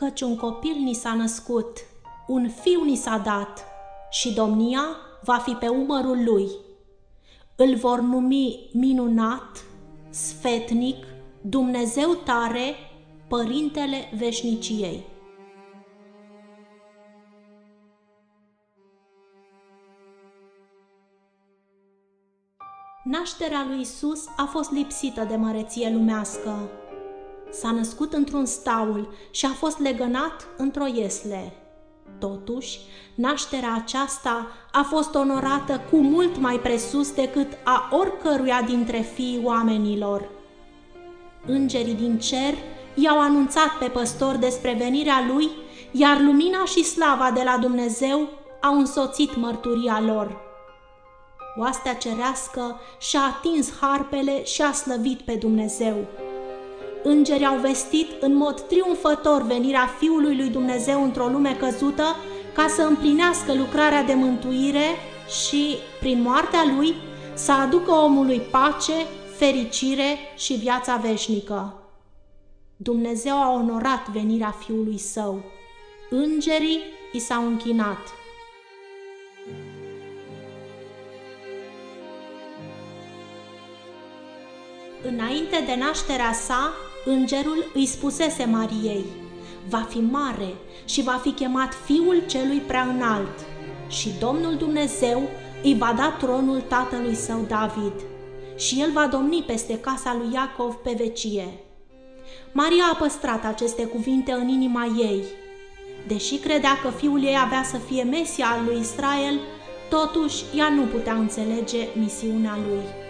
căci un copil ni s-a născut, un fiu ni s-a dat și domnia va fi pe umărul lui. Îl vor numi minunat, sfetnic, Dumnezeu tare, Părintele Veșniciei. Nașterea lui Isus a fost lipsită de măreție lumească. S-a născut într-un staul și a fost legănat într-o iesle. Totuși, nașterea aceasta a fost onorată cu mult mai presus decât a oricăruia dintre fiii oamenilor. Îngerii din cer i-au anunțat pe păstor despre venirea lui, iar lumina și slava de la Dumnezeu au însoțit mărturia lor. Oastea cerească și-a atins harpele și a slăvit pe Dumnezeu. Îngerii au vestit în mod triumfător venirea Fiului lui Dumnezeu într-o lume căzută ca să împlinească lucrarea de mântuire și, prin moartea lui, să aducă omului pace, fericire și viața veșnică. Dumnezeu a onorat venirea Fiului Său. Îngerii i s-au închinat. Înainte de nașterea sa, îngerul îi spusese Mariei, va fi mare și va fi chemat Fiul Celui Prea Înalt și Domnul Dumnezeu îi va da tronul tatălui său David și el va domni peste casa lui Iacov pe vecie. Maria a păstrat aceste cuvinte în inima ei. Deși credea că fiul ei avea să fie Mesia al lui Israel, totuși ea nu putea înțelege misiunea lui.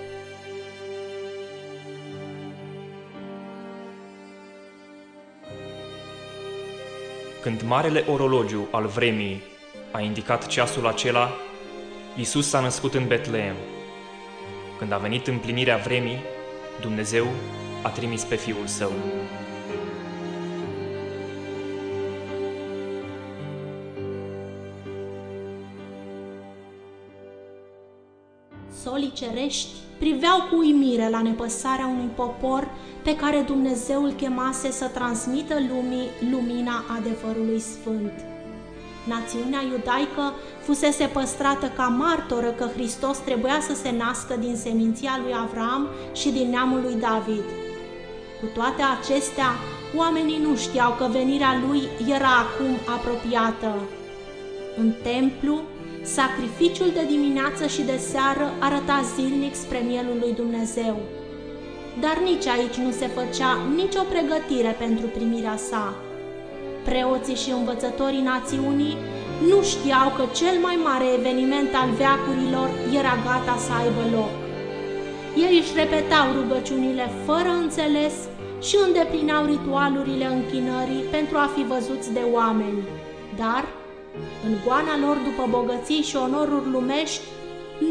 Când marele orologiu al vremii a indicat ceasul acela, Isus s-a născut în Betleem. Când a venit împlinirea vremii, Dumnezeu a trimis pe Fiul Său. Solii cerești priveau cu uimire la nepăsarea unui popor pe care Dumnezeu îl chemase să transmită lumii lumina adevărului sfânt. Națiunea iudaică fusese păstrată ca martoră că Hristos trebuia să se nască din seminția lui Avram și din neamul lui David. Cu toate acestea, oamenii nu știau că venirea lui era acum apropiată. În templu, sacrificiul de dimineață și de seară arăta zilnic spre mielul lui Dumnezeu. Dar nici aici nu se făcea nicio pregătire pentru primirea sa. Preoții și învățătorii națiunii nu știau că cel mai mare eveniment al veacurilor era gata să aibă loc. Ei își repetau rugăciunile fără înțeles și îndeplinau ritualurile închinării pentru a fi văzuți de oameni. Dar, în goana lor după bogății și onoruri lumești,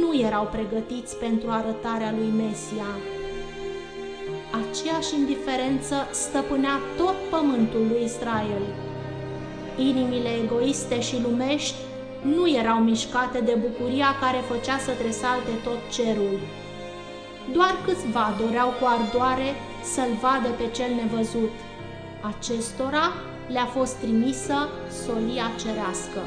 nu erau pregătiți pentru arătarea lui Mesia. Aceeași indiferență stăpânea tot pământul lui Israel. Inimile egoiste și lumești nu erau mișcate de bucuria care făcea să tresalte tot cerul. Doar câțiva doreau cu ardoare să-l vadă pe cel nevăzut. Acestora le-a fost trimisă solia cerească.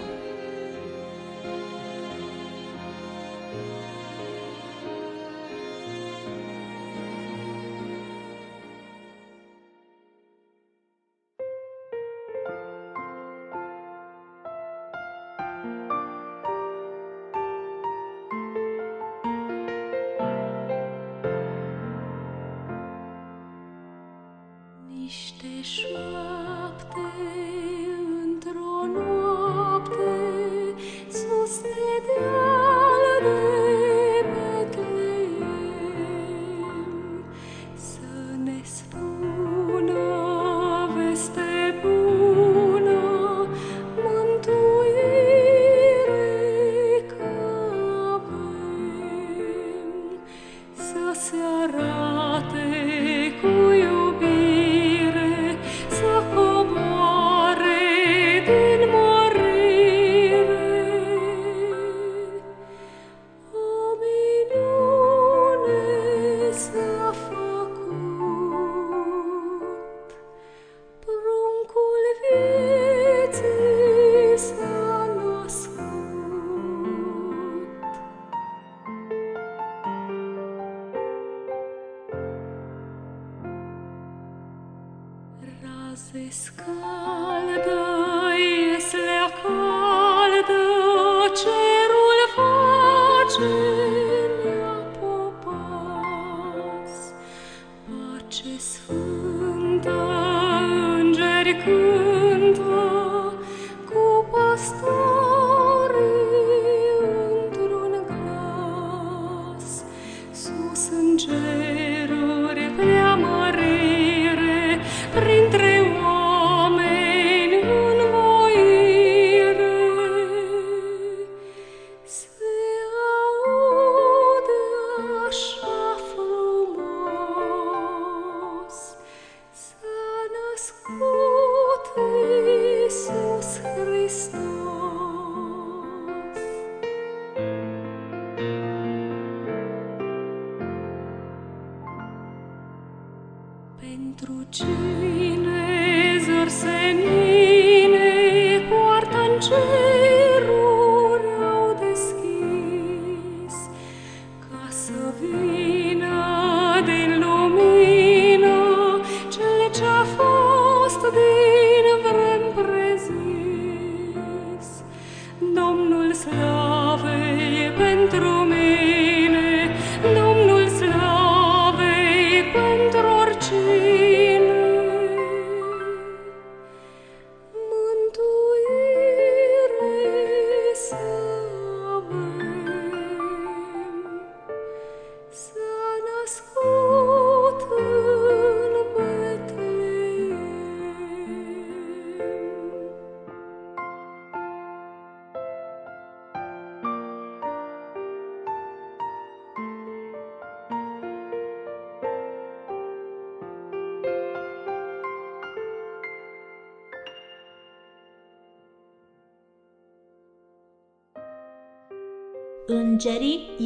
Cine esersenii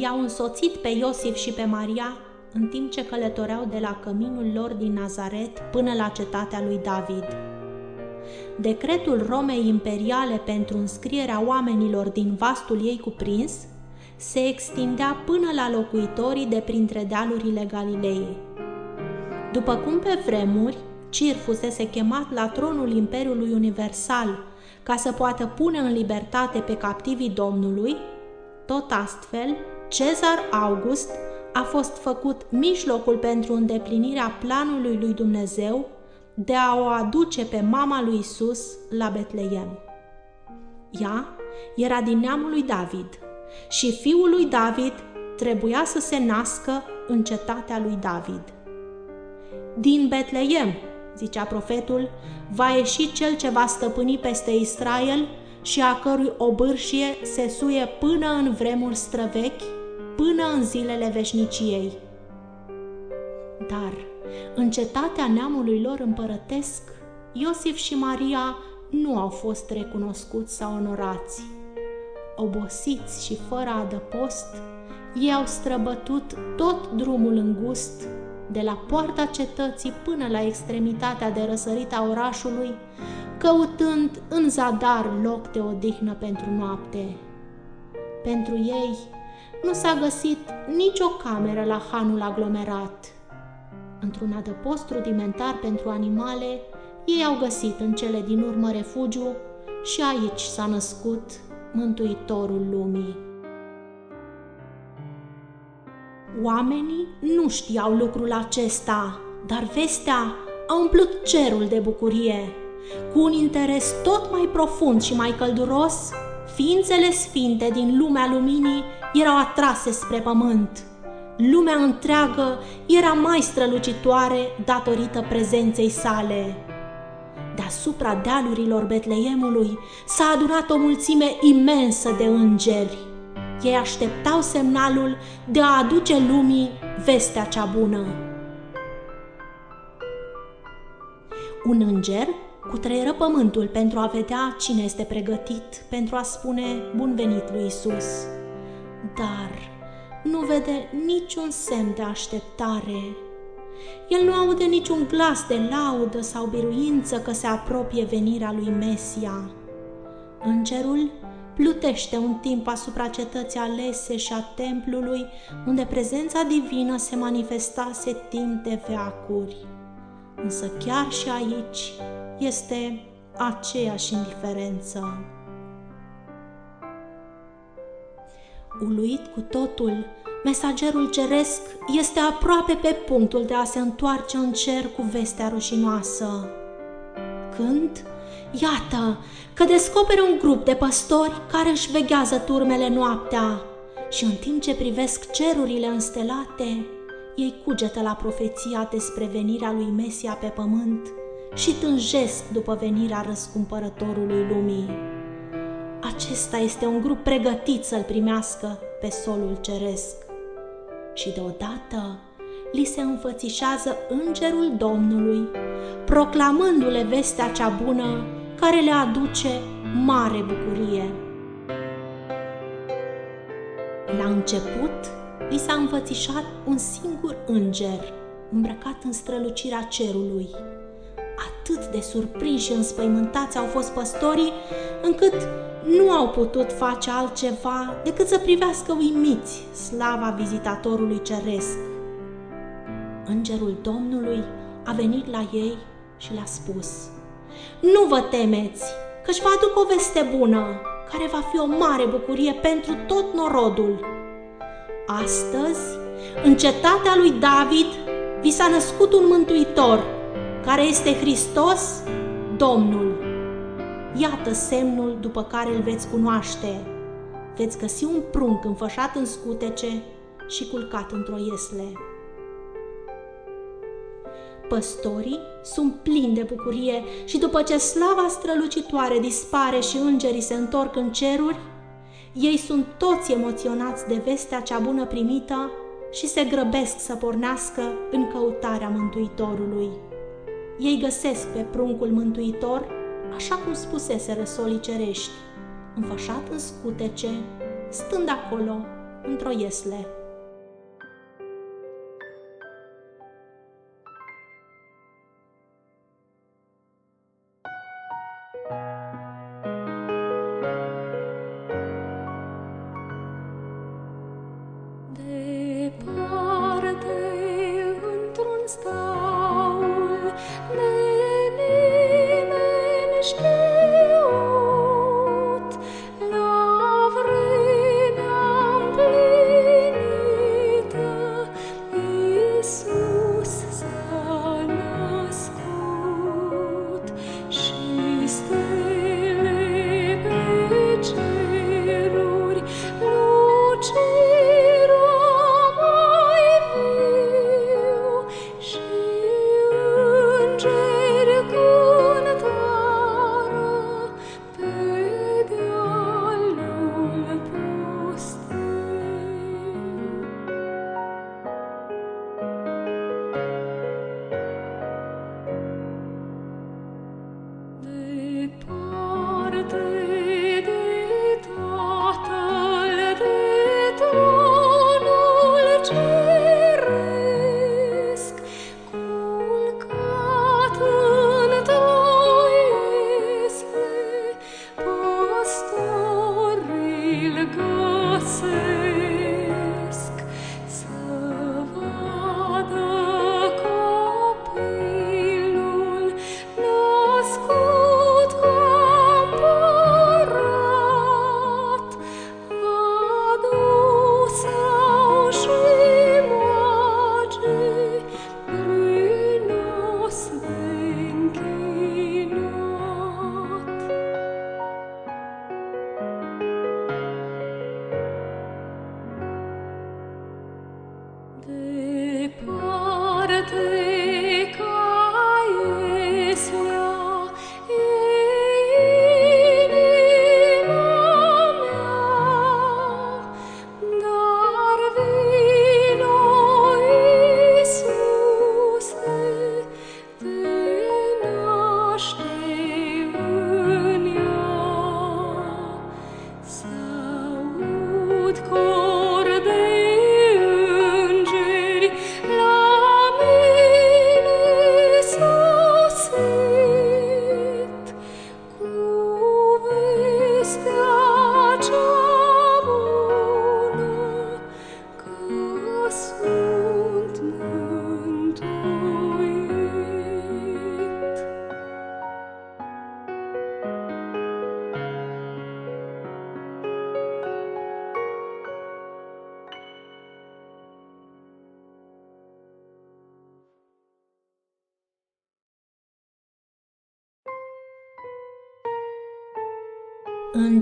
i-au însoțit pe Iosif și pe Maria în timp ce călătoreau de la căminul lor din Nazaret până la cetatea lui David. Decretul Romei Imperiale pentru înscrierea oamenilor din vastul ei cuprins se extindea până la locuitorii de printre dealurile Galilei. După cum pe vremuri, Cir fusese chemat la tronul Imperiului Universal ca să poată pune în libertate pe captivii Domnului, tot astfel, Cezar August a fost făcut mijlocul pentru îndeplinirea planului lui Dumnezeu de a o aduce pe mama lui Isus la Betleem. Ea era din neamul lui David și fiul lui David trebuia să se nască în cetatea lui David. Din Betleem, zicea profetul, va ieși cel ce va stăpâni peste Israel și a cărui obârșie se suie până în vremuri străvechi, până în zilele veșniciei. Dar, în cetatea neamului lor împărătesc, Iosif și Maria nu au fost recunoscuți sau onorați. Obosiți și fără adăpost, ei au străbătut tot drumul îngust, de la poarta cetății până la extremitatea de răsărit a orașului, căutând în zadar loc de odihnă pentru noapte. Pentru ei nu s-a găsit nicio cameră la hanul aglomerat. Într-un adăpost rudimentar pentru animale, ei au găsit în cele din urmă refugiu și aici s-a născut Mântuitorul lumii. Oamenii nu știau lucrul acesta, dar vestea a umplut cerul de bucurie. Cu un interes tot mai profund și mai călduros, ființele sfinte din lumea luminii erau atrase spre pământ. Lumea întreagă era mai strălucitoare datorită prezenței sale. Deasupra dealurilor Betleemului s-a adunat o mulțime imensă de îngeri. Ei așteptau semnalul de a aduce lumii vestea cea bună. Un înger cutreieră pământul pentru a vedea cine este pregătit pentru a spune bun venit lui Isus. Dar nu vede niciun semn de așteptare. El nu aude niciun glas de laudă sau biruință că se apropie venirea lui Mesia. Îngerul plutește un timp asupra cetății alese și a templului, unde prezența divină se manifestase timp de veacuri. Însă chiar și aici este aceeași indiferență. Uluit cu totul, mesagerul ceresc este aproape pe punctul de a se întoarce în cer cu vestea rușinoasă. Când, iată, că descoperă un grup de păstori care își veghează turmele noaptea și în timp ce privesc cerurile înstelate, ei cugetă la profeția despre venirea lui Mesia pe pământ și tânjesc după venirea răscumpărătorului lumii. Acesta este un grup pregătit să-l primească pe solul ceresc. Și deodată li se înfățișează îngerul Domnului, proclamându-le vestea cea bună care le aduce mare bucurie. La început, li s-a înfățișat un singur înger, îmbrăcat în strălucirea cerului. Atât de surprinși și înspăimântați au fost păstorii, încât nu au putut face altceva decât să privească uimiți slava vizitatorului ceresc. Îngerul Domnului a venit la ei și le-a spus, Nu vă temeți, căci vă aduc o veste bună, care va fi o mare bucurie pentru tot norodul. Astăzi, în cetatea lui David, vi s-a născut un mântuitor, care este Hristos, Domnul. Iată semnul după care îl veți cunoaște. Veți găsi un prunc înfășat în scutece și culcat într-o iesle. Păstorii sunt plini de bucurie și după ce slava strălucitoare dispare și îngerii se întorc în ceruri, ei sunt toți emoționați de vestea cea bună primită și se grăbesc să pornească în căutarea Mântuitorului. Ei găsesc pe pruncul Mântuitor, așa cum spusese răsolii cerești, înfășat în scutece, stând acolo, într-o iesle. Cool.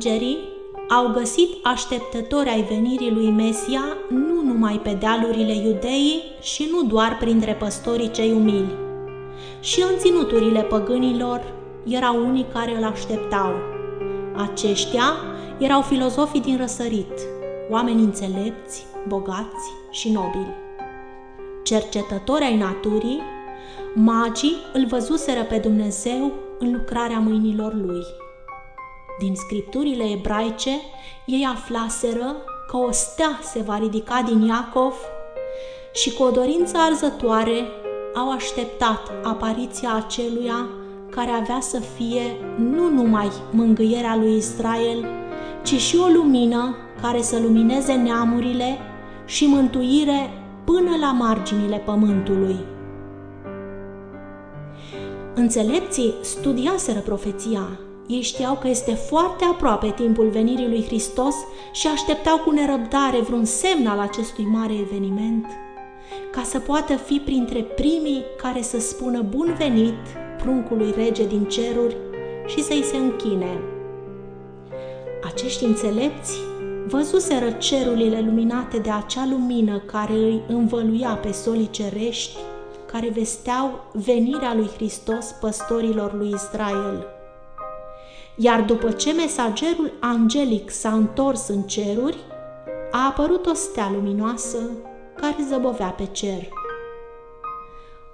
Îngerii au găsit așteptători ai venirii lui Mesia nu numai pe dealurile iudeii și nu doar printre păstorii cei umili. Și în ținuturile păgânilor erau unii care îl așteptau. Aceștia erau filozofii din răsărit, oameni înțelepți, bogați și nobili. Cercetători ai naturii, magii îl văzuseră pe Dumnezeu în lucrarea mâinilor lui. Din scripturile ebraice, ei aflaseră că o stea se va ridica din Iacov și cu o dorință arzătoare au așteptat apariția aceluia care avea să fie nu numai mângâierea lui Israel, ci și o lumină care să lumineze neamurile și mântuire până la marginile pământului. Înțelepții studiaseră profeția. Ei știau că este foarte aproape timpul venirii lui Hristos și așteptau cu nerăbdare vreun semn al acestui mare eveniment, ca să poată fi printre primii care să spună bun venit pruncului rege din ceruri și să-i se închine. Acești înțelepți văzuseră cerurile luminate de acea lumină care îi învăluia pe solii cerești, care vesteau venirea lui Hristos păstorilor lui Israel. Iar după ce mesagerul angelic s-a întors în ceruri, a apărut o stea luminoasă care zăbovea pe cer.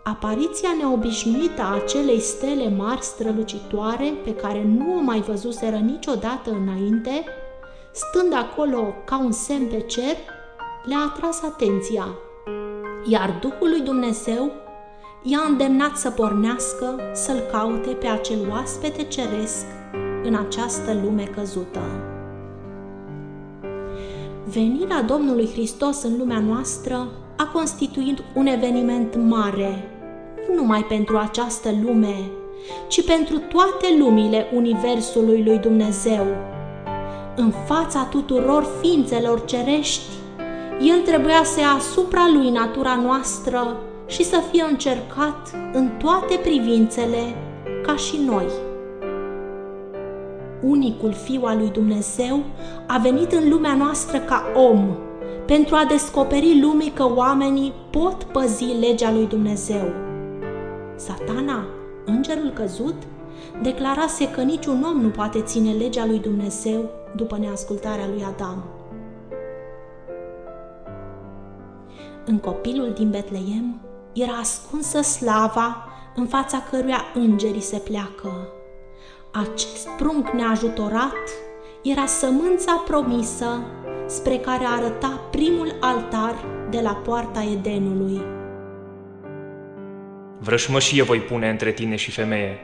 Apariția neobișnuită a acelei stele mari strălucitoare, pe care nu o mai văzuseră niciodată înainte, stând acolo ca un semn pe cer, le-a atras atenția, iar Duhul lui Dumnezeu i-a îndemnat să pornească să-l caute pe acel oaspete ceresc în această lume căzută. Venirea Domnului Hristos în lumea noastră a constituit un eveniment mare, nu numai pentru această lume, ci pentru toate lumile Universului lui Dumnezeu. În fața tuturor ființelor cerești, El trebuia să ia asupra Lui natura noastră și să fie încercat în toate privințele ca și noi. Unicul Fiu al lui Dumnezeu a venit în lumea noastră ca om, pentru a descoperi lumii că oamenii pot păzi legea lui Dumnezeu. Satana, îngerul căzut, declarase că niciun om nu poate ține legea lui Dumnezeu după neascultarea lui Adam. În copilul din Betleem era ascunsă slava în fața căruia îngerii se pleacă. Acest prunc neajutorat era sămânța promisă spre care arăta primul altar de la poarta Edenului. Vrășmășie voi pune între tine și femeie,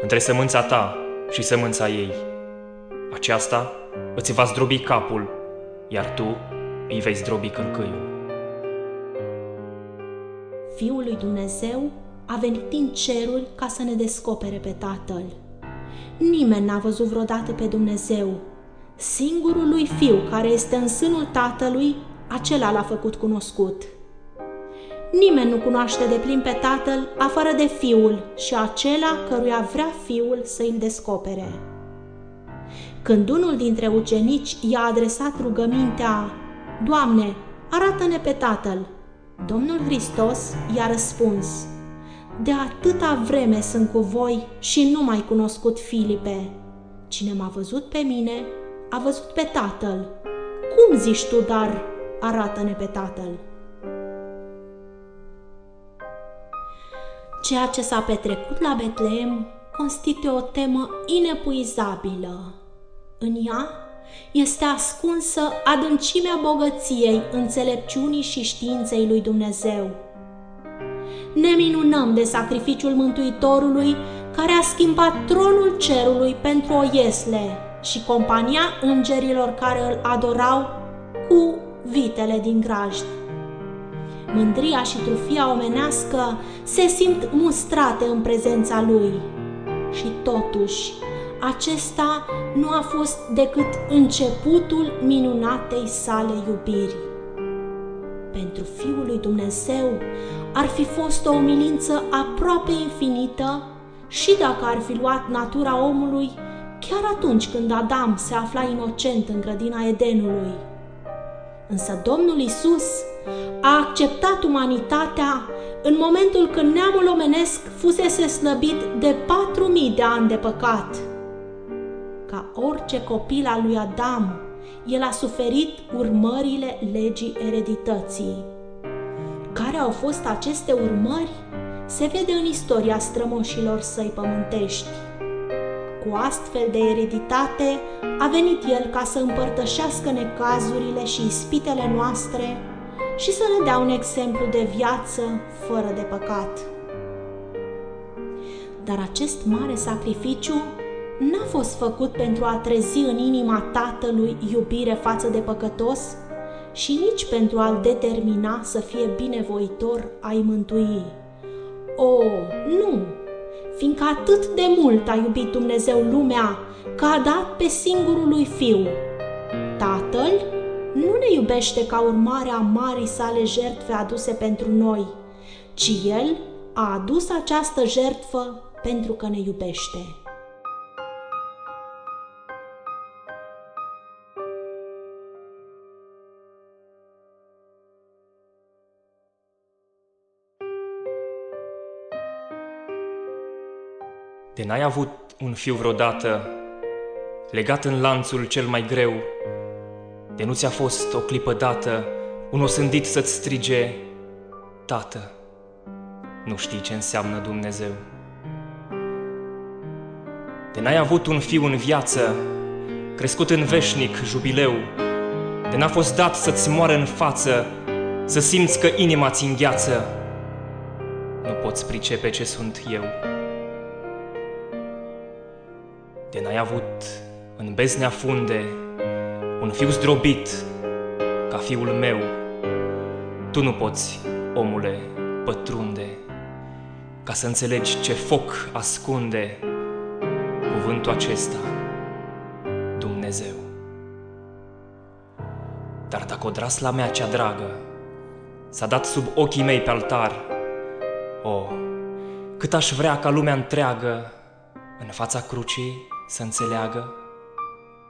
între sămânța ta și sămânța ei. Aceasta îți va zdrobi capul, iar tu îi vei zdrobi cărcăiul. Fiul lui Dumnezeu a venit din ceruri ca să ne descopere pe Tatăl. Nimeni n-a văzut vreodată pe Dumnezeu. Singurul lui Fiu care este în sânul Tatălui, acela l-a făcut cunoscut. Nimeni nu cunoaște de plin pe Tatăl afară de Fiul și acela căruia vrea Fiul să îl descopere. Când unul dintre ucenici i-a adresat rugămintea, Doamne, arată-ne pe Tatăl, Domnul Hristos i-a răspuns, De atâta vreme sunt cu voi și nu mai cunoscut Filipe. Cine m-a văzut pe mine, a văzut pe Tatăl. Cum zici tu, dar, arată-ne pe Tatăl? Ceea ce s-a petrecut la Betleem constituie o temă inepuizabilă. În ea este ascunsă adâncimea bogăției, înțelepciunii și științei lui Dumnezeu. Ne minunăm de sacrificiul Mântuitorului care a schimbat tronul cerului pentru o iesle și compania îngerilor care îl adorau cu vitele din grajd. Mândria și trufia omenească se simt mustrate în prezența lui. Și totuși, acesta nu a fost decât începutul minunatei sale iubiri. Pentru Fiul lui Dumnezeu ar fi fost o umilință aproape infinită și dacă ar fi luat natura omului, chiar atunci când Adam se afla inocent în grădina Edenului. Însă Domnul Isus a acceptat umanitatea în momentul când neamul omenesc fusese slăbit de patru mii de ani de păcat. Ca orice copil al lui Adam, el a suferit urmările legii eredității. Care au fost aceste urmări? Se vede în istoria strămoșilor săi pământești. Cu astfel de ereditate a venit el ca să împărtășească necazurile și ispitele noastre și să ne dea un exemplu de viață fără de păcat. Dar acest mare sacrificiu n-a fost făcut pentru a trezi în inima tatălui iubire față de păcătos și nici pentru a-l determina să fie binevoitor a-i mântui. O, nu! Fiindcă atât de mult a iubit Dumnezeu lumea, că a dat pe singurul lui Fiu. Tatăl nu ne iubește ca urmare a marii sale jertfe aduse pentru noi, ci El a adus această jertfă pentru că ne iubește. De n-ai avut un fiu vreodată, legat în lanțul cel mai greu, de nu ți-a fost o clipă dată, un osândit să-ți strige, Tată, nu știi ce înseamnă Dumnezeu. De n-ai avut un fiu în viață, crescut în veșnic jubileu, de n-a fost dat să-ți moară în față, să simți că inima ți îngheață, nu poți pricepe ce sunt eu. De n-ai avut în beznea funde un fiu zdrobit ca fiul meu, tu nu poți, omule, pătrunde, ca să înțelegi ce foc ascunde cuvântul acesta, Dumnezeu. Dar dacă odrasla mea cea dragă s-a dat sub ochii mei pe altar, o, cât aș vrea ca lumea întreagă în fața crucii să înțeleagă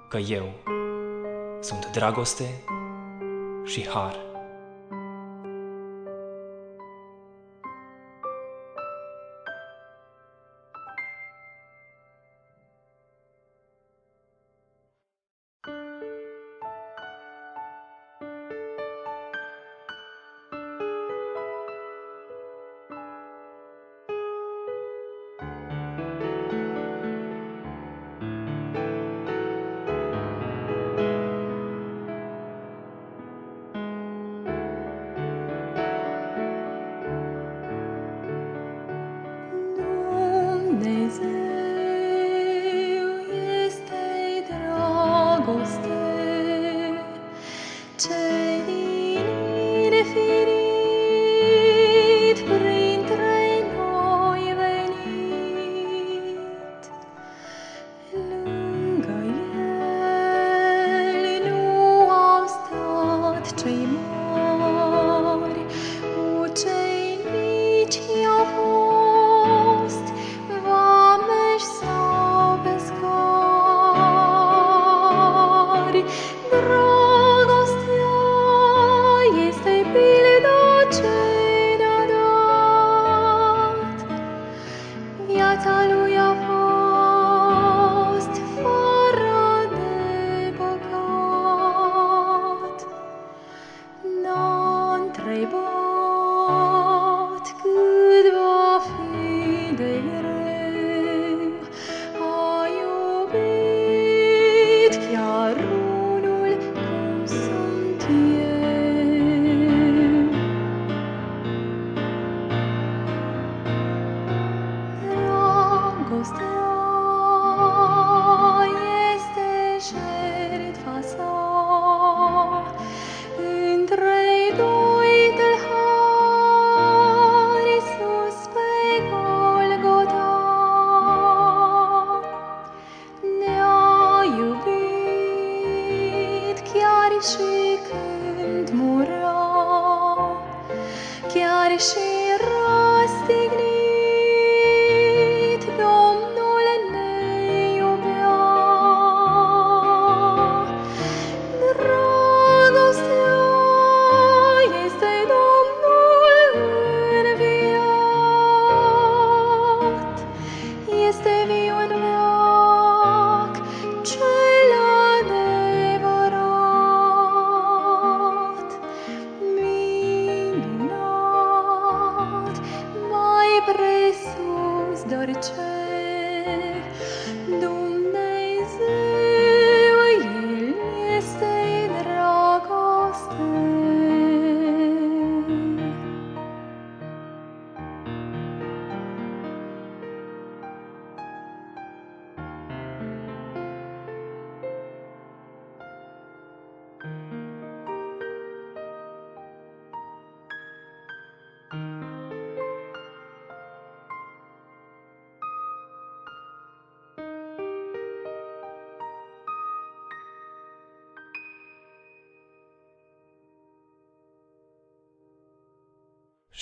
că eu sunt dragoste și har.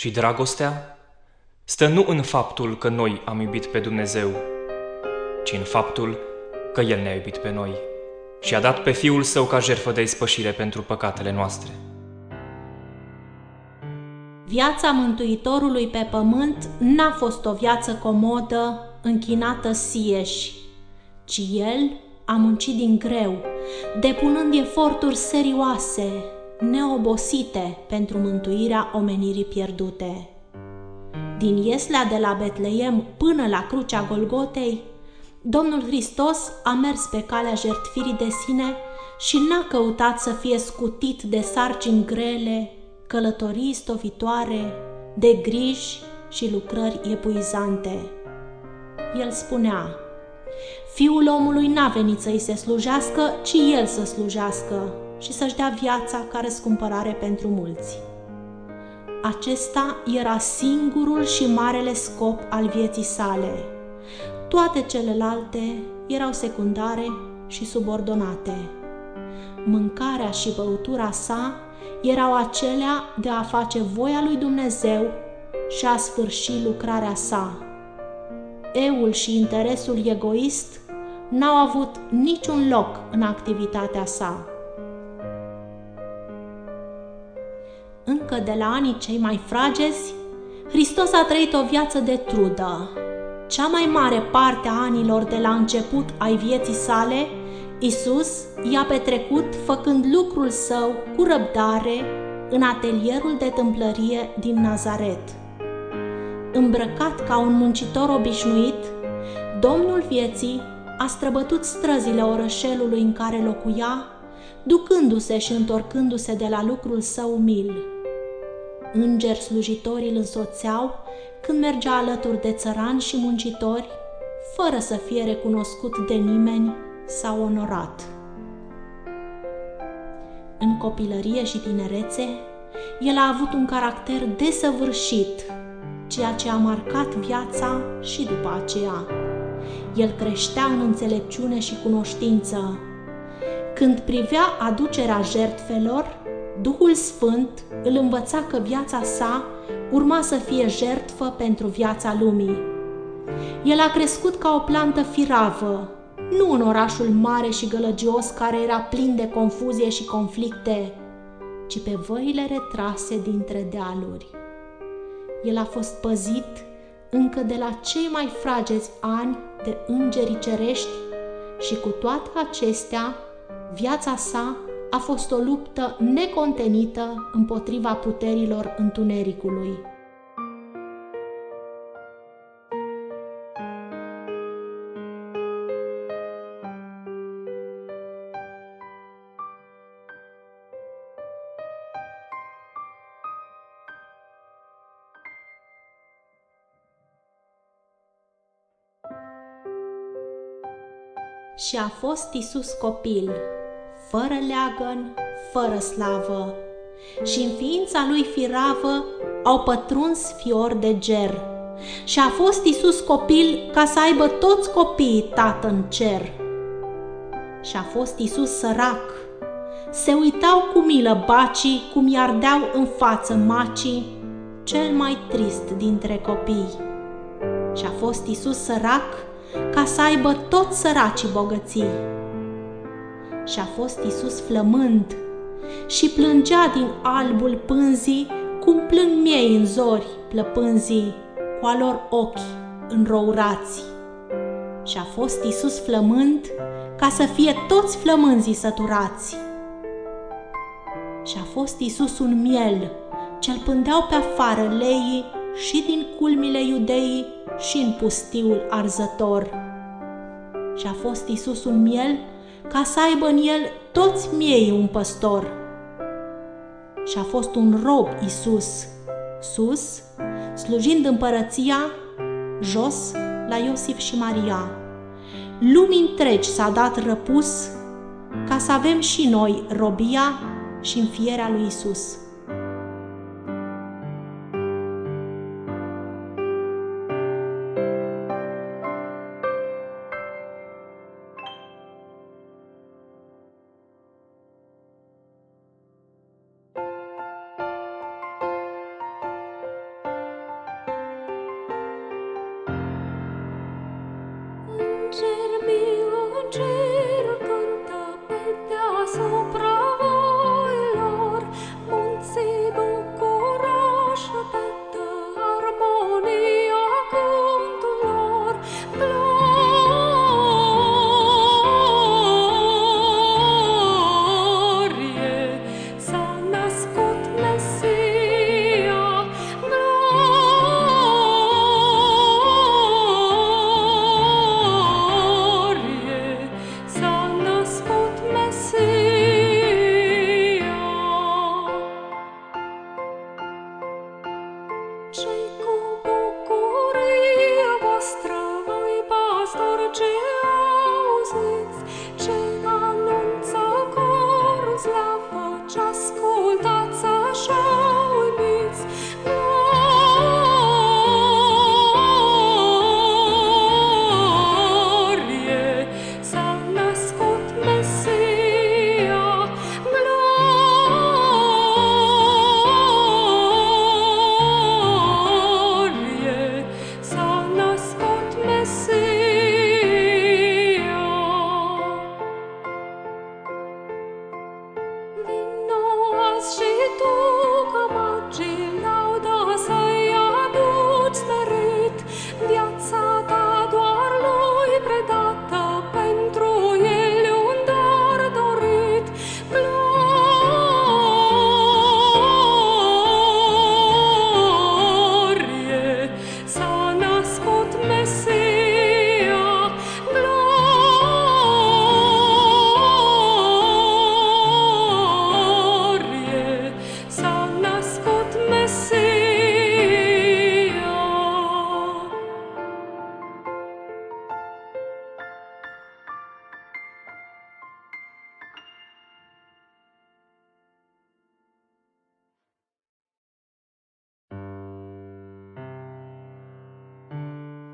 Și dragostea stă nu în faptul că noi am iubit pe Dumnezeu, ci în faptul că El ne-a iubit pe noi și a dat pe Fiul Său ca jertfă de ispășire pentru păcatele noastre. Viața Mântuitorului pe pământ n-a fost o viață comodă, închinată sieși, ci El a muncit din greu, depunând eforturi serioase, neobosite pentru mântuirea omenirii pierdute. Din Ieslea de la Betleem până la crucea Golgotei, Domnul Hristos a mers pe calea jertfirii de sine și n-a căutat să fie scutit de sarcini grele, călătorii stovitoare, de griji și lucrări epuizante. El spunea, Fiul omului n-a venit să-i se slujească, ci el să slujească și să-și dea viața ca răscumpărare pentru mulți. Acesta era singurul și marele scop al vieții sale. Toate celelalte erau secundare și subordonate. Mâncarea și băutura sa erau acelea de a face voia lui Dumnezeu și a sfârși lucrarea sa. Eul și interesul egoist n-au avut niciun loc în activitatea sa. Încă de la anii cei mai fragezi, Hristos a trăit o viață de trudă. Cea mai mare parte a anilor de la început ai vieții sale, Isus i-a petrecut făcând lucrul său cu răbdare în atelierul de tâmplărie din Nazaret. Îmbrăcat ca un muncitor obișnuit, Domnul vieții a străbătut străzile orășelului în care locuia, ducându-se și întorcându-se de la lucrul său umil. Îngeri slujitori îl însoțeau când mergea alături de țărani și muncitori, fără să fie recunoscut de nimeni sau onorat. În copilărie și tinerețe, el a avut un caracter desăvârșit, ceea ce a marcat viața și după aceea. El creștea în înțelepciune și cunoștință. Când privea aducerea jertfelor, Duhul Sfânt îl învăța că viața sa urma să fie jertfă pentru viața lumii. El a crescut ca o plantă firavă, nu în orașul mare și gălăgios care era plin de confuzie și conflicte, ci pe văile retrase dintre dealuri. El a fost păzit încă de la cei mai fragezi ani de îngerii cerești și cu toate acestea, viața sa a fost o luptă necontenită împotriva puterilor întunericului. Și a fost Isus copil, fără leagăn, fără slavă, și în ființa lui firavă au pătruns fior de ger. Și a fost Isus copil ca să aibă toți copiii tată în cer. Și a fost Isus sărac. Se uitau cu milă bacii cum i-ardeau în față macii, cel mai trist dintre copii. Și a fost Isus sărac ca să aibă toți săracii bogății și a fost Isus flămând și plângea din albul pânzii cum plâng miei în zori plăpânzii cu alor ochi înrourați. Și a fost Isus flămând ca să fie toți flămânzii săturați. Și a fost Isus un miel ce-l pândeau pe afară leii și din culmile iudeii și în pustiul arzător. Și a fost Isus un miel ca să aibă în el toți miei un păstor. Și a fost un rob Isus, sus, slujind împărăția, jos, la Iosif și Maria. Lumii întregi s-a dat răpus ca să avem și noi robia și înfierea lui Isus.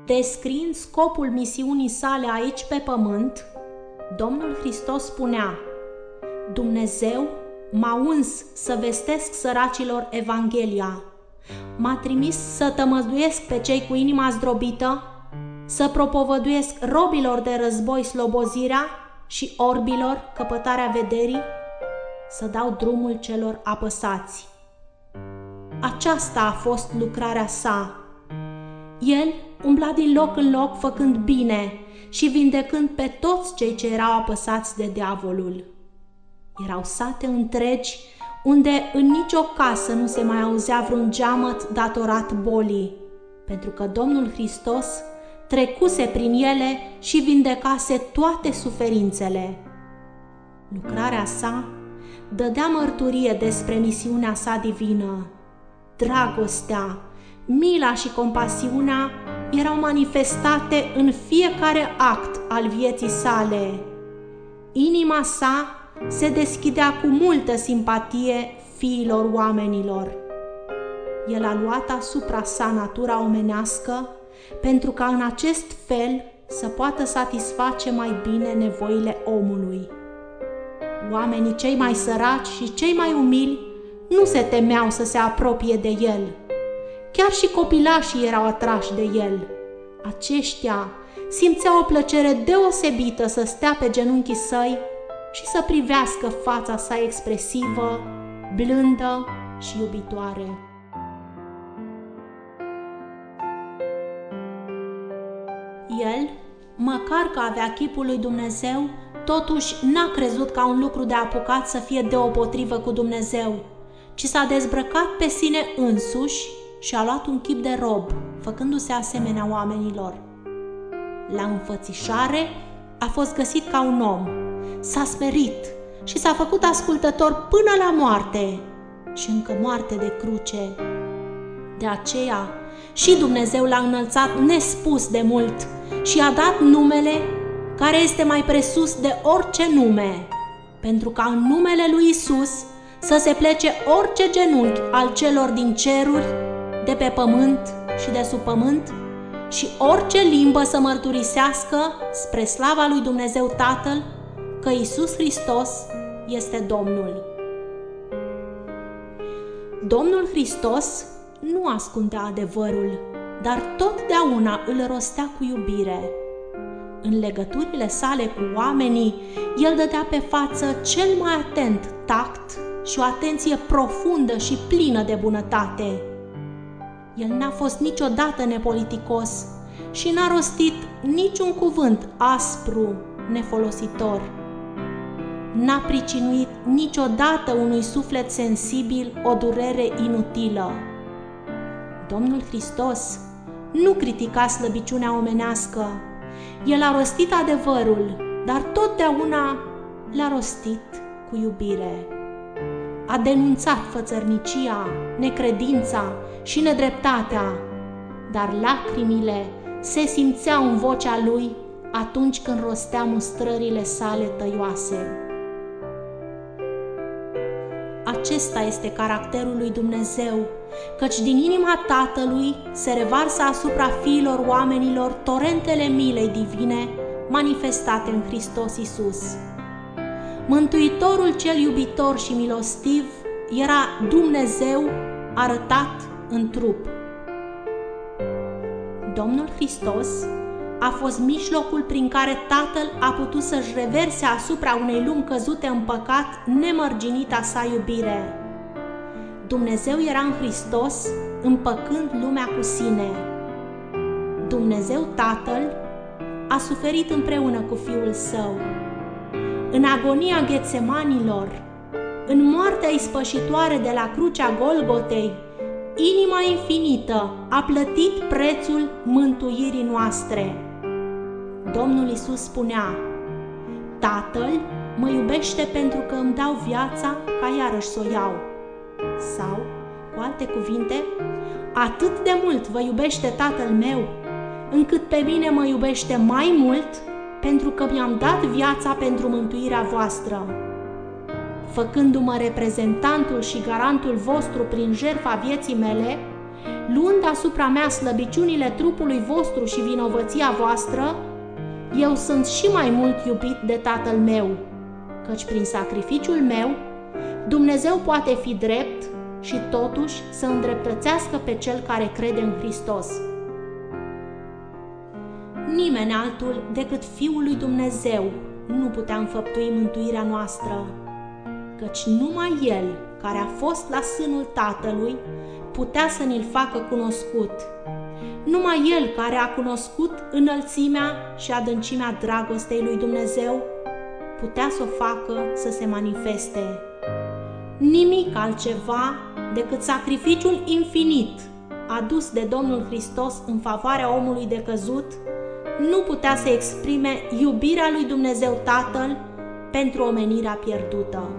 Descriind scopul misiunii sale aici pe pământ, Domnul Hristos spunea, Dumnezeu m-a uns să vestesc săracilor Evanghelia, m-a trimis să tămăduiesc pe cei cu inima zdrobită, să propovăduiesc robilor de război slobozirea și orbilor căpătarea vederii, să dau drumul celor apăsați. Aceasta a fost lucrarea sa. El umbla din loc în loc făcând bine și vindecând pe toți cei ce erau apăsați de diavolul. Erau sate întregi unde în nicio casă nu se mai auzea vreun geamăt datorat bolii, pentru că Domnul Hristos trecuse prin ele și vindecase toate suferințele. Lucrarea sa dădea mărturie despre misiunea sa divină. Dragostea, mila și compasiunea erau manifestate în fiecare act al vieții sale. Inima sa se deschidea cu multă simpatie fiilor oamenilor. El a luat asupra sa natura omenească pentru ca în acest fel să poată satisface mai bine nevoile omului. Oamenii cei mai săraci și cei mai umili nu se temeau să se apropie de el – Chiar și copilașii erau atrași de el. Aceștia simțeau o plăcere deosebită să stea pe genunchii săi și să privească fața sa expresivă, blândă și iubitoare. El, măcar că avea chipul lui Dumnezeu, totuși n-a crezut ca un lucru de apucat să fie deopotrivă cu Dumnezeu, ci s-a dezbrăcat pe sine însuși și a luat un chip de rob, făcându-se asemenea oamenilor. La înfățișare a fost găsit ca un om, s-a smerit și s-a făcut ascultător până la moarte și încă moarte de cruce. De aceea și Dumnezeu l-a înălțat nespus de mult și a dat numele care este mai presus de orice nume, pentru ca în numele lui Isus să se plece orice genunchi al celor din ceruri de pe pământ și de sub pământ și orice limbă să mărturisească spre slava lui Dumnezeu Tatăl că Isus Hristos este Domnul. Domnul Hristos nu ascundea adevărul, dar totdeauna îl rostea cu iubire. În legăturile sale cu oamenii, el dădea pe față cel mai atent tact și o atenție profundă și plină de bunătate. El n-a fost niciodată nepoliticos și n-a rostit niciun cuvânt aspru, nefolositor. N-a pricinuit niciodată unui suflet sensibil o durere inutilă. Domnul Hristos nu critica slăbiciunea omenească. El a rostit adevărul, dar totdeauna l-a rostit cu iubire a denunțat fățărnicia, necredința și nedreptatea, dar lacrimile se simțeau în vocea lui atunci când rostea mustrările sale tăioase. acesta este caracterul lui Dumnezeu, căci din inima Tatălui se revarsă asupra fiilor oamenilor torentele milei divine manifestate în Hristos Isus. Mântuitorul cel iubitor și milostiv era Dumnezeu arătat în trup. Domnul Hristos a fost mijlocul prin care Tatăl a putut să-și reverse asupra unei lumi căzute în păcat nemărginita sa iubire. Dumnezeu era în Hristos, împăcând lumea cu sine. Dumnezeu Tatăl a suferit împreună cu Fiul Său. În agonia ghețemanilor, în moartea ispășitoare de la crucea Golgotei, inima infinită a plătit prețul mântuirii noastre. Domnul Isus spunea, Tatăl mă iubește pentru că îmi dau viața ca iarăși să o iau. Sau, cu alte cuvinte, atât de mult vă iubește Tatăl meu, încât pe mine mă iubește mai mult pentru că mi-am dat viața pentru mântuirea voastră. Făcându-mă reprezentantul și garantul vostru prin jertfa vieții mele, luând asupra mea slăbiciunile trupului vostru și vinovăția voastră, eu sunt și mai mult iubit de Tatăl meu, căci prin sacrificiul meu Dumnezeu poate fi drept și totuși să îndreptățească pe cel care crede în Hristos. Nimeni altul decât Fiul lui Dumnezeu nu putea înfăptui mântuirea noastră, căci numai El, care a fost la sânul Tatălui, putea să ne-l facă cunoscut. Numai El care a cunoscut înălțimea și adâncimea dragostei lui Dumnezeu putea să o facă să se manifeste. Nimic altceva decât sacrificiul infinit adus de Domnul Hristos în favoarea omului decăzut nu putea să exprime iubirea lui Dumnezeu Tatăl pentru omenirea pierdută.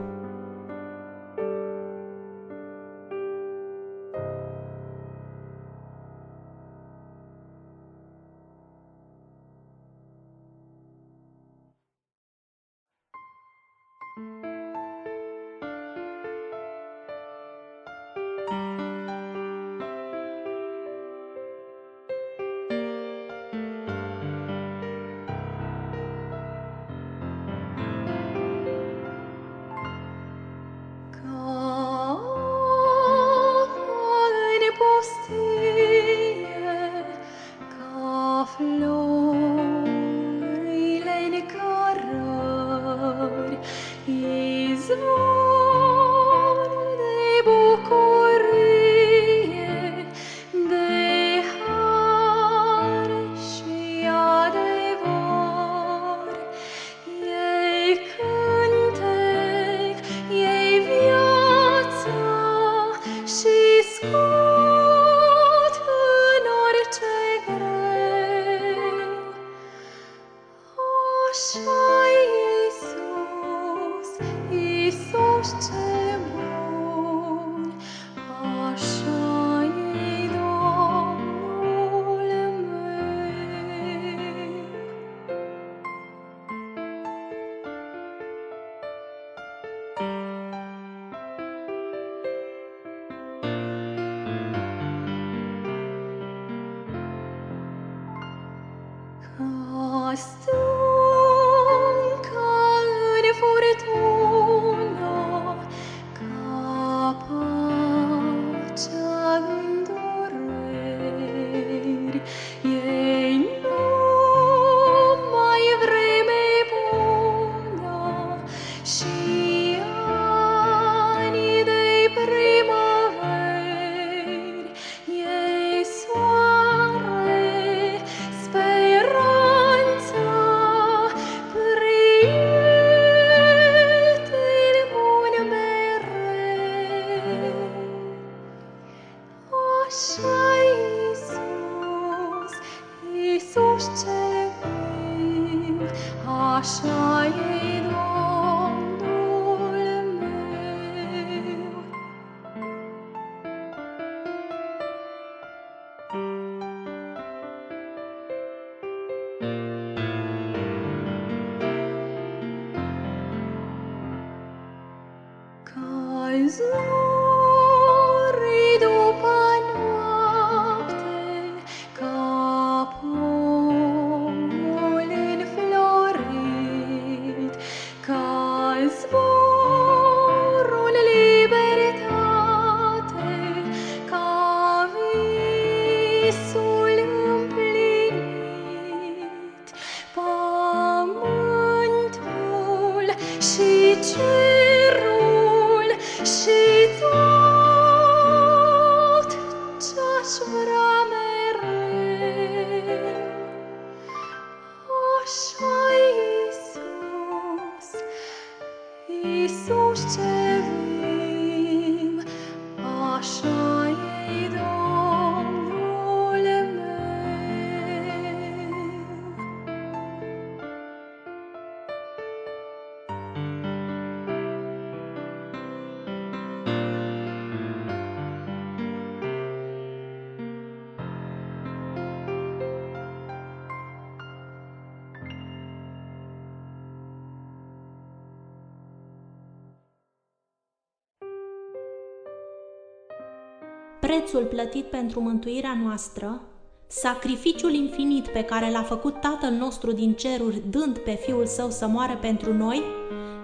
prețul plătit pentru mântuirea noastră, sacrificiul infinit pe care l-a făcut Tatăl nostru din ceruri dând pe Fiul Său să moară pentru noi,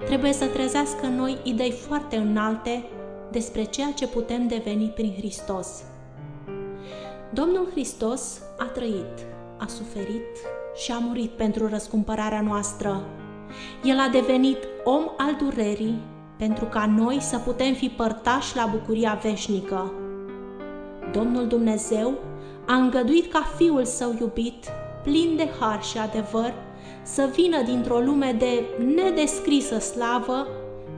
trebuie să trezească în noi idei foarte înalte despre ceea ce putem deveni prin Hristos. Domnul Hristos a trăit, a suferit și a murit pentru răscumpărarea noastră. El a devenit om al durerii pentru ca noi să putem fi părtași la bucuria veșnică. Domnul Dumnezeu a îngăduit ca Fiul Său iubit, plin de har și adevăr, să vină dintr-o lume de nedescrisă slavă,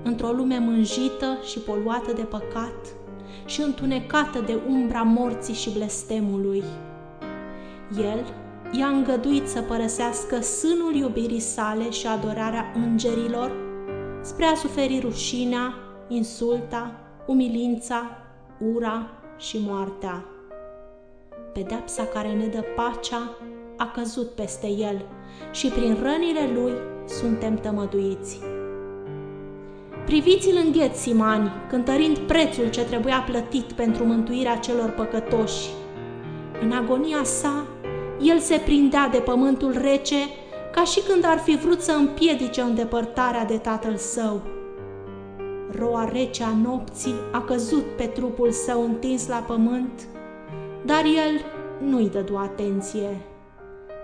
într-o lume mânjită și poluată de păcat și întunecată de umbra morții și blestemului. El i-a îngăduit să părăsească sânul iubirii sale și adorarea îngerilor, spre a suferi rușinea, insulta, umilința, ura și moartea. Pedepsa care ne dă pacea a căzut peste el și prin rănile lui suntem tămăduiți. Priviți-l în Ghețimani, cântărind prețul ce trebuia plătit pentru mântuirea celor păcătoși. În agonia sa, el se prindea de pământul rece, ca și când ar fi vrut să împiedice îndepărtarea de tatăl său roa rece a nopții a căzut pe trupul său întins la pământ, dar el nu-i dădu atenție.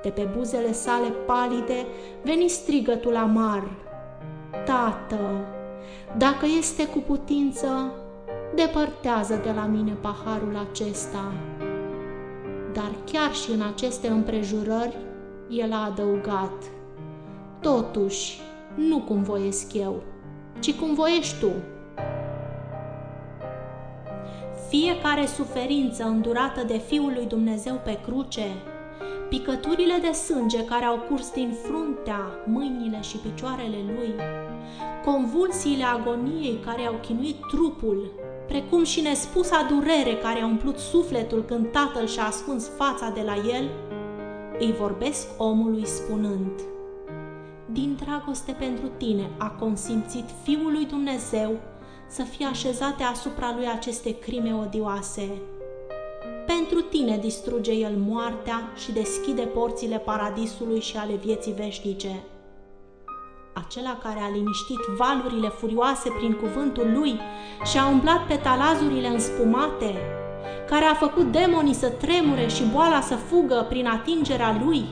De pe buzele sale palide veni strigătul amar. Tată, dacă este cu putință, depărtează de la mine paharul acesta. Dar chiar și în aceste împrejurări, el a adăugat, Totuși, nu cum voiesc eu, ci cum voiești tu. Fiecare suferință îndurată de Fiul lui Dumnezeu pe cruce, picăturile de sânge care au curs din fruntea, mâinile și picioarele lui, convulsiile agoniei care au chinuit trupul, precum și nespusa durere care a umplut sufletul când tatăl și-a ascuns fața de la el, îi vorbesc omului spunând – din dragoste pentru tine a consimțit Fiul lui Dumnezeu să fie așezate asupra lui aceste crime odioase. Pentru tine distruge el moartea și deschide porțile paradisului și ale vieții veșnice. Acela care a liniștit valurile furioase prin cuvântul lui și a umblat pe talazurile înspumate, care a făcut demonii să tremure și boala să fugă prin atingerea lui,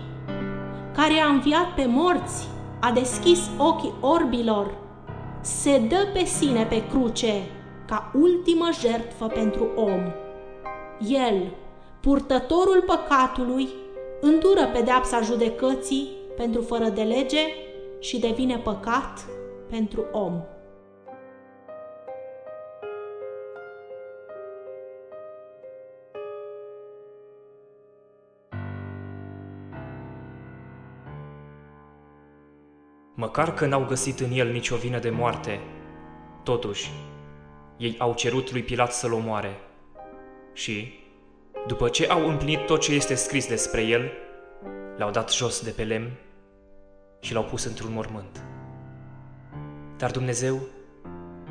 care a înviat pe morți a deschis ochii orbilor, se dă pe sine pe cruce ca ultimă jertfă pentru om. El, purtătorul păcatului, îndură pedeapsa judecății pentru fără de lege și devine păcat pentru om. Măcar că n-au găsit în el nicio vină de moarte, totuși, ei au cerut lui Pilat să-l omoare. Și, după ce au împlinit tot ce este scris despre el, l-au dat jos de pe lemn și l-au pus într-un mormânt. Dar Dumnezeu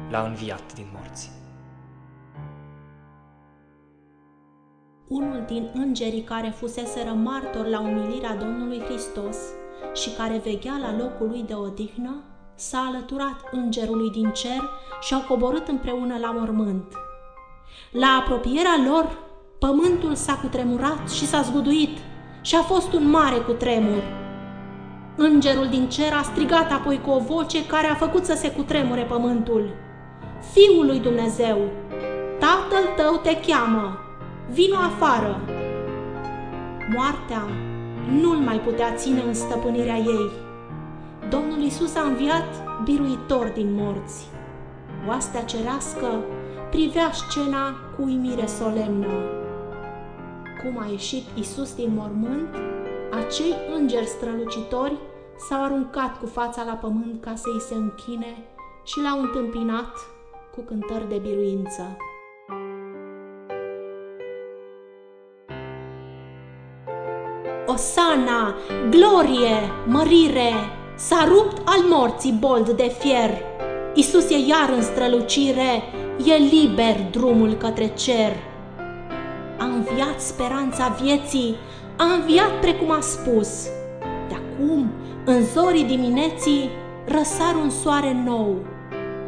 l-a înviat din morți. Unul din îngerii care fuseseră martor la umilirea Domnului Hristos și care veghea la locul lui de odihnă, s-a alăturat îngerului din cer și au coborât împreună la mormânt. La apropierea lor, pământul s-a cutremurat și s-a zguduit și a fost un mare cutremur. Îngerul din cer a strigat apoi cu o voce care a făcut să se cutremure pământul. Fiul lui Dumnezeu, tatăl tău te cheamă, vino afară. Moartea nu-l mai putea ține în stăpânirea ei. Domnul Isus a înviat biruitor din morți. Oastea cerească privea scena cu uimire solemnă. Cum a ieșit Isus din mormânt, acei îngeri strălucitori s-au aruncat cu fața la pământ ca să-i se închine și l-au întâmpinat cu cântări de biruință. Osana, glorie, mărire, s-a rupt al morții bold de fier. Isus e iar în strălucire, e liber drumul către cer. A înviat speranța vieții, a înviat precum a spus. De acum, în zorii dimineții, răsar un soare nou,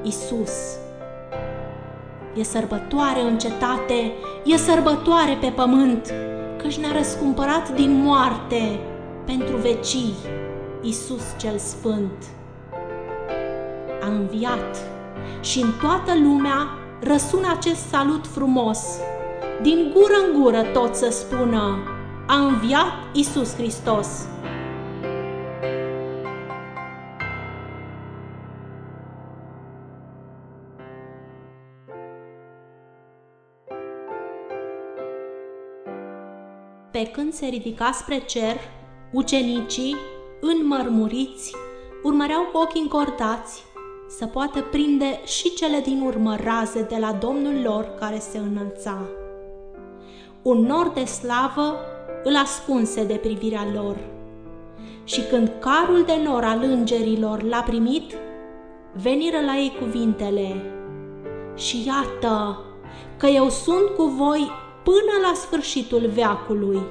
Isus. E sărbătoare în cetate, e sărbătoare pe pământ, căci ne-a răscumpărat din moarte pentru vecii, Isus cel Sfânt. A înviat și în toată lumea răsună acest salut frumos. Din gură în gură tot să spună, a înviat Isus Hristos. Pe când se ridica spre cer, ucenicii, înmărmuriți, urmăreau cu ochii încordați să poată prinde și cele din urmă raze de la Domnul lor care se înălța. Un nor de slavă îl ascunse de privirea lor. Și când carul de nor al îngerilor l-a primit, veniră la ei cuvintele, și iată că eu sunt cu voi până la sfârșitul veacului.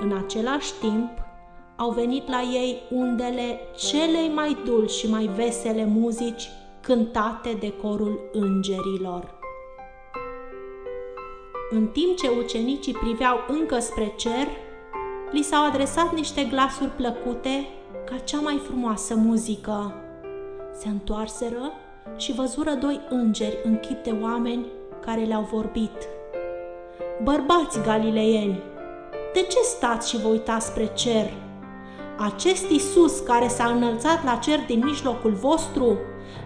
În același timp, au venit la ei undele celei mai dulci și mai vesele muzici cântate de corul îngerilor. În timp ce ucenicii priveau încă spre cer, li s-au adresat niște glasuri plăcute ca cea mai frumoasă muzică. Se întoarseră și văzură doi îngeri în chip de oameni care le-au vorbit – Bărbați galileieni, de ce stați și vă uitați spre cer? Acest Isus care s-a înălțat la cer din mijlocul vostru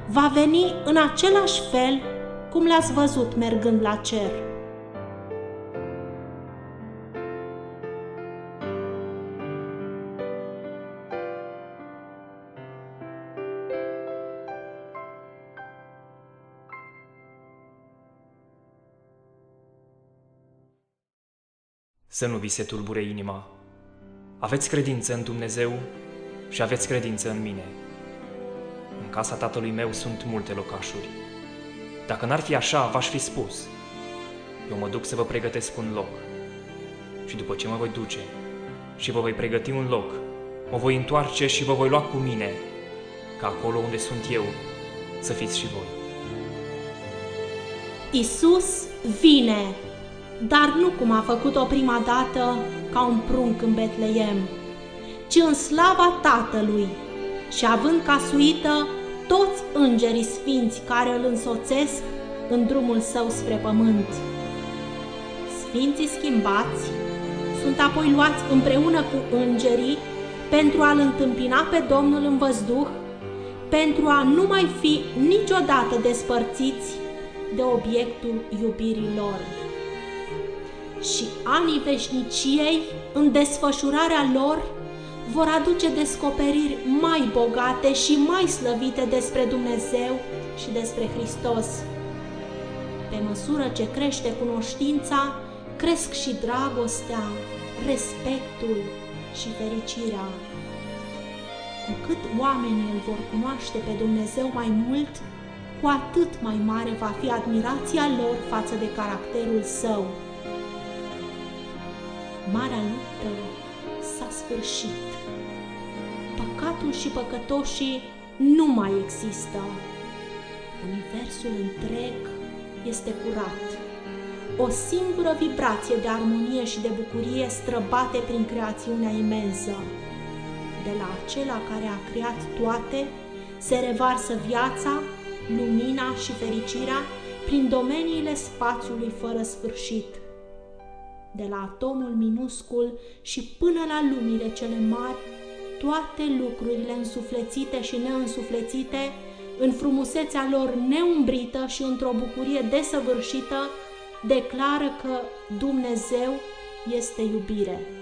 va veni în același fel cum l-ați văzut mergând la cer. Să nu vi se tulbure inima. Aveți credință în Dumnezeu și aveți credință în mine. În casa tatălui meu sunt multe locașuri. Dacă n-ar fi așa, v-aș fi spus. Eu mă duc să vă pregătesc un loc. Și după ce mă voi duce și vă voi pregăti un loc, mă voi întoarce și vă voi lua cu mine, ca acolo unde sunt eu, să fiți și voi. Isus vine! Dar nu cum a făcut-o prima dată ca un prunc în Betleem, ci în slava Tatălui și având ca suită toți îngerii sfinți care îl însoțesc în drumul său spre pământ. Sfinții schimbați sunt apoi luați împreună cu îngerii pentru a-L întâmpina pe Domnul în văzduh, pentru a nu mai fi niciodată despărțiți de obiectul iubirii lor și anii veșniciei, în desfășurarea lor, vor aduce descoperiri mai bogate și mai slăvite despre Dumnezeu și despre Hristos. Pe măsură ce crește cunoștința, cresc și dragostea, respectul și fericirea. Cu cât oamenii îl vor cunoaște pe Dumnezeu mai mult, cu atât mai mare va fi admirația lor față de caracterul său. Marea luptă s-a sfârșit. Păcatul și păcătoșii nu mai există. Universul întreg este curat. O singură vibrație de armonie și de bucurie străbate prin creațiunea imensă. De la acela care a creat toate, se revarsă viața, lumina și fericirea prin domeniile spațiului fără sfârșit. De la atomul minuscul și până la lumile cele mari, toate lucrurile însuflețite și neînsuflețite, în frumusețea lor neumbrită și într-o bucurie desăvârșită, declară că Dumnezeu este iubire.